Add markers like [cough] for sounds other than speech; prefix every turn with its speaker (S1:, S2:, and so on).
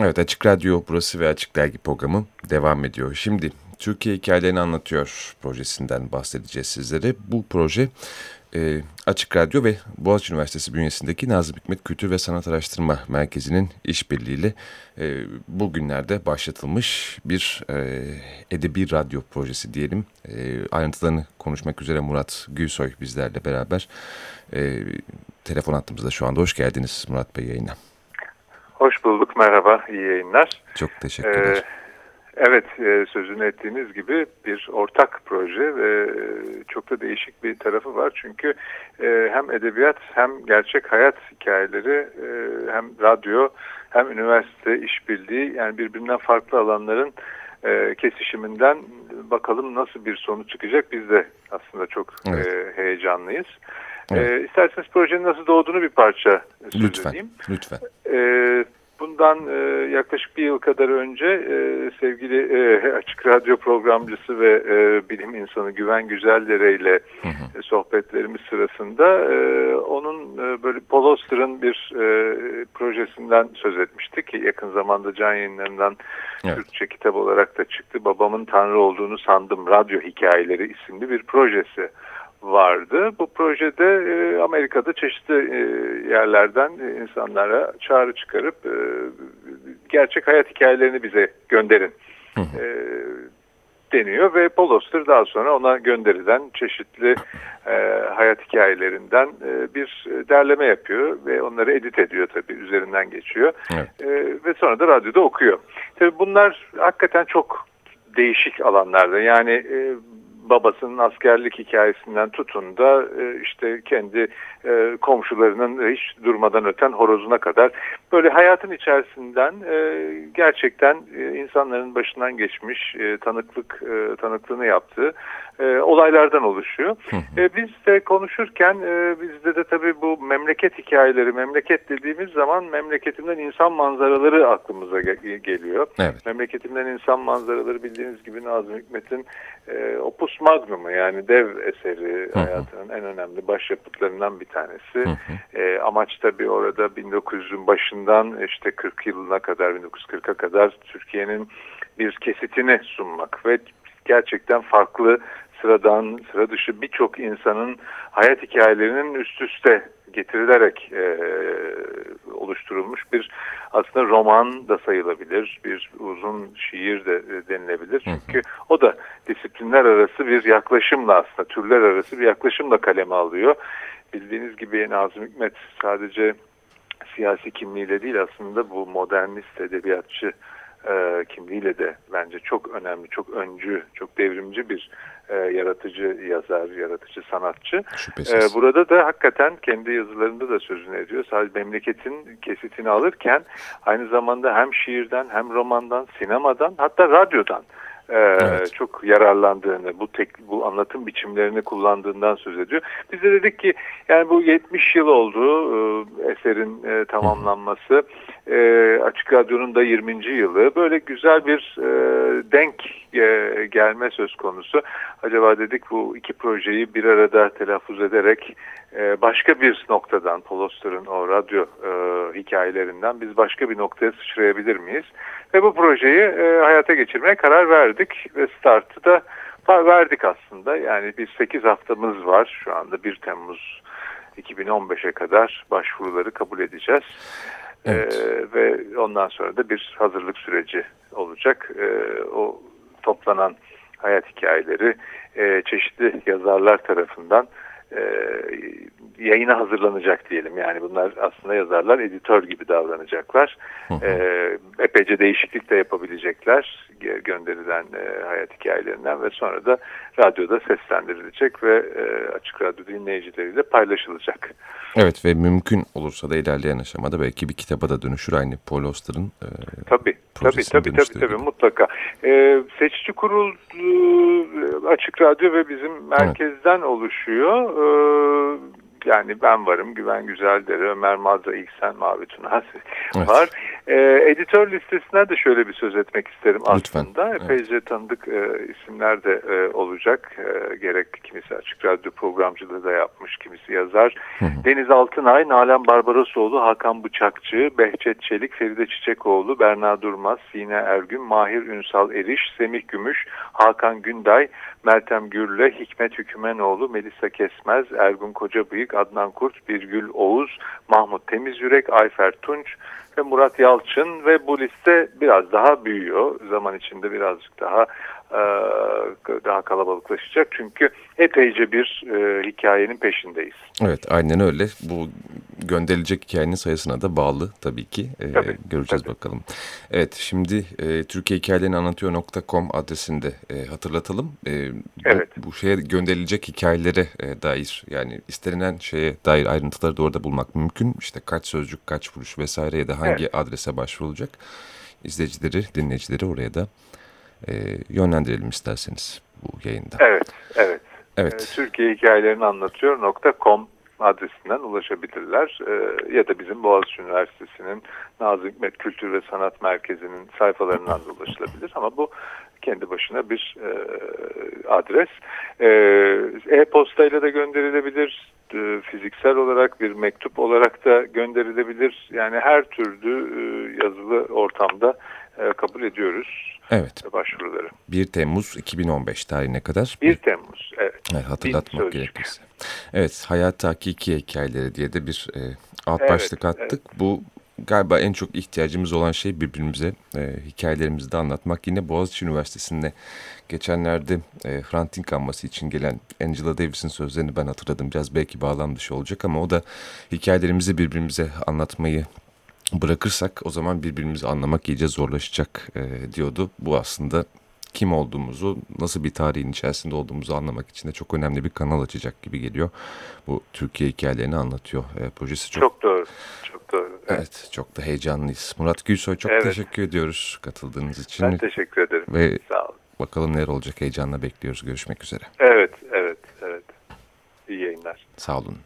S1: Evet Açık Radyo burası ve Açık Dergi programı devam ediyor. Şimdi Türkiye Hikayelerini Anlatıyor projesinden bahsedeceğiz sizlere. Bu proje e, Açık Radyo ve Boğaziçi Üniversitesi bünyesindeki Nazım Hikmet Kültür ve Sanat Araştırma Merkezi'nin işbirliğiyle e, bugünlerde başlatılmış bir e, edebi radyo projesi diyelim. E, ayrıntılarını konuşmak üzere Murat Gülsoy bizlerle beraber e, telefon hattımızda şu anda. Hoş geldiniz Murat Bey yayına.
S2: Hoş bulduk, merhaba, iyi yayınlar.
S1: Çok teşekkürler. Ee,
S2: evet, e, sözünü ettiğiniz gibi bir ortak proje ve çok da değişik bir tarafı var. Çünkü e, hem edebiyat hem gerçek hayat hikayeleri e, hem radyo hem üniversite işbirliği yani birbirinden farklı alanların e, kesişiminden bakalım nasıl bir sonuç çıkacak. Biz de aslında çok evet. e, heyecanlıyız. Evet. E, isterseniz projenin nasıl doğduğunu bir parça söz
S1: lütfen,
S2: edeyim.
S1: Lütfen.
S2: E, bundan e, yaklaşık bir yıl kadar önce e, sevgili e, Açık Radyo programcısı ve e, bilim insanı Güven Güzeldere ile e, sohbetlerimiz sırasında e, onun e, böyle Paul Auster'ın bir e, projesinden söz etmiştik ki yakın zamanda can yayınlarından evet. Türkçe kitap olarak da çıktı. Babamın Tanrı olduğunu sandım radyo hikayeleri isimli bir projesi vardı. Bu projede e, Amerika'da çeşitli e, yerlerden e, insanlara çağrı çıkarıp e, gerçek hayat hikayelerini bize gönderin e, deniyor ve Paul daha sonra ona gönderilen çeşitli e, hayat hikayelerinden e, bir derleme yapıyor ve onları edit ediyor tabii üzerinden geçiyor evet. e, ve sonra da radyoda okuyor. Tabii bunlar hakikaten çok değişik alanlarda yani e, babasının askerlik hikayesinden tutun da e, işte kendi e, komşularının hiç durmadan öten horozuna kadar böyle hayatın içerisinden e, gerçekten insanların başından geçmiş tanıklık tanıklığını yaptığı olaylardan oluşuyor. Biz de konuşurken bizde de tabii bu memleket hikayeleri, memleket dediğimiz zaman memleketimden insan manzaraları aklımıza geliyor. Evet. Memleketimden insan manzaraları bildiğiniz gibi Nazım Hikmet'in opus magnumu yani dev eseri hı hı. hayatının en önemli başyapıtlarından bir tanesi. Hı hı. E, amaç tabii orada 1900'ün başından işte 40 yılına kadar 1940'a kadar Türkiye'nin bir kesitini sunmak ve gerçekten farklı sıradan sıra dışı birçok insanın hayat hikayelerinin üst üste getirilerek e, oluşturulmuş bir aslında roman da sayılabilir, bir uzun şiir de e, denilebilir. Çünkü o da disiplinler arası bir yaklaşımla aslında türler arası bir yaklaşımla kaleme alıyor. Bildiğiniz gibi Nazım Hikmet sadece siyasi kimliğiyle değil aslında bu modernist edebiyatçı e, kimliğiyle de bence çok önemli, çok öncü, çok devrimci bir e, yaratıcı yazar, yaratıcı sanatçı. E, burada da hakikaten kendi yazılarında da sözünü ediyor. Sadece memleketin kesitini alırken aynı zamanda hem şiirden hem romandan, sinemadan hatta radyodan e, evet. çok yararlandığını, bu tek, bu anlatım biçimlerini kullandığından söz ediyor. Biz de dedik ki yani bu 70 yıl oldu e, eserin e, tamamlanması. E, Açık Radyo'nun da 20. yılı. Böyle güzel bir e, denk e, gelme söz konusu. Acaba dedik bu iki projeyi bir arada telaffuz ederek e, başka bir noktadan, Poloster'ın o radyo e, hikayelerinden biz başka bir noktaya sıçrayabilir miyiz? Ve bu projeyi e, hayata geçirmeye karar verdik ve startı da verdik aslında. Yani bir 8 haftamız var şu anda 1 Temmuz 2015'e kadar başvuruları kabul edeceğiz. Evet. Ee, ve ondan sonra da bir hazırlık süreci olacak. Ee, o toplanan hayat hikayeleri e, çeşitli yazarlar tarafından e, yayına hazırlanacak diyelim. Yani bunlar aslında yazarlar editör gibi davranacaklar. E, epeyce değişiklik de yapabilecekler gönderilen e, hayat hikayelerinden ve sonra da radyoda seslendirilecek ve e, açık radyo dinleyicileriyle paylaşılacak.
S1: Evet ve mümkün olursa da ilerleyen aşamada belki bir kitaba da dönüşür aynı Paul Auster'ın
S2: e, tabii, tabii, tabii, tabii, tabii, mutlaka. E, seçici kurul e, açık radyo ve bizim merkezden evet. oluşuyor. E, yani ben varım, Güven Güzeldere, Ömer Madra, İlksen Mavi Tunaz [laughs] evet. var. E, editör listesine de şöyle bir söz etmek isterim
S1: Lütfen.
S2: aslında.
S1: Evet.
S2: Epeyce tanıdık e, isimler de e, olacak. E, gerek kimisi açık radyo programcılığı da yapmış, kimisi yazar. Deniz Altınay, Nalan Barbarosoğlu, Hakan Bıçakçı, Behçet Çelik, Feride Çiçekoğlu, Berna Durmaz, Sine Ergün, Mahir Ünsal Eriş, Semih Gümüş, Hakan Günday, Meltem Gürle, Hikmet Hükümenoğlu, Melisa Kesmez, Ergun Kocabıyık, Adnan Kurt, Birgül Oğuz, Mahmut Temizyürek, Ayfer Tunç ve Murat Yalçın ve bu liste biraz daha büyüyor. Zaman içinde birazcık daha daha kalabalıklaşacak. Çünkü epeyce bir e, hikayenin peşindeyiz.
S1: Evet aynen öyle. Bu gönderilecek hikayenin sayısına da bağlı tabii ki. Ee,
S2: Tabii,
S1: göreceğiz
S2: tabii.
S1: bakalım. Evet şimdi e, Türkiye Hikayelerini Anlatıyor.com adresinde e, hatırlatalım. E, bu,
S2: Evet.
S1: bu şeye gönderilecek hikayelere e, dair yani istenilen şeye dair ayrıntıları da orada bulmak mümkün. İşte kaç sözcük, kaç vuruş vesaire ya da hangi adrese başvurulacak. İzleyicileri, dinleyicileri oraya da e, yönlendirelim isterseniz bu yayında.
S2: Evet, evet.
S1: Evet.
S2: E, Türkiye hikayelerini anlatıyor.com adresinden ulaşabilirler. E, ya da bizim Boğaziçi Üniversitesi'nin Nazım Hikmet Kültür ve Sanat Merkezi'nin sayfalarından da ulaşılabilir. Ama bu kendi başına bir e, adres. E-postayla da gönderilebilir. E, fiziksel olarak bir mektup olarak da gönderilebilir. Yani her türlü e, yazılı ortamda kabul ediyoruz
S1: Evet.
S2: başvuruları.
S1: 1 Temmuz 2015 tarihine kadar
S2: 1 Temmuz, evet.
S1: Evet, hatırlatmak gerekirse. Evet, Hayat Hakiki Hikayeleri diye de bir e, alt
S2: Evet,
S1: başlık attık. Bu galiba en çok ihtiyacımız olan şey birbirimize e, hikayelerimizi de anlatmak. Yine Boğaziçi Üniversitesi'nde geçenlerde e, Hrant Dink anması için gelen Angela Davis'in sözlerini ben hatırladım. Biraz belki bağlam dışı olacak ama o da hikayelerimizi birbirimize anlatmayı bırakırsak o zaman birbirimizi anlamak iyice zorlaşacak e, diyordu. Bu aslında kim olduğumuzu, nasıl bir tarihin içerisinde olduğumuzu anlamak için de çok önemli bir kanal açacak gibi geliyor. Bu Türkiye hikayelerini anlatıyor e, projesi çok,
S2: Çok doğru. Çok doğru. Evet.
S1: evet çok da heyecanlıyız. Murat Gülsoy çok
S2: Evet.
S1: teşekkür ediyoruz katıldığınız için
S2: Ben teşekkür ederim.
S1: ve
S2: Sağ olun.
S1: bakalım neler olacak heyecanla bekliyoruz. Görüşmek üzere.
S2: Evet, evet, evet. İyi yayınlar.
S1: Sağ olun.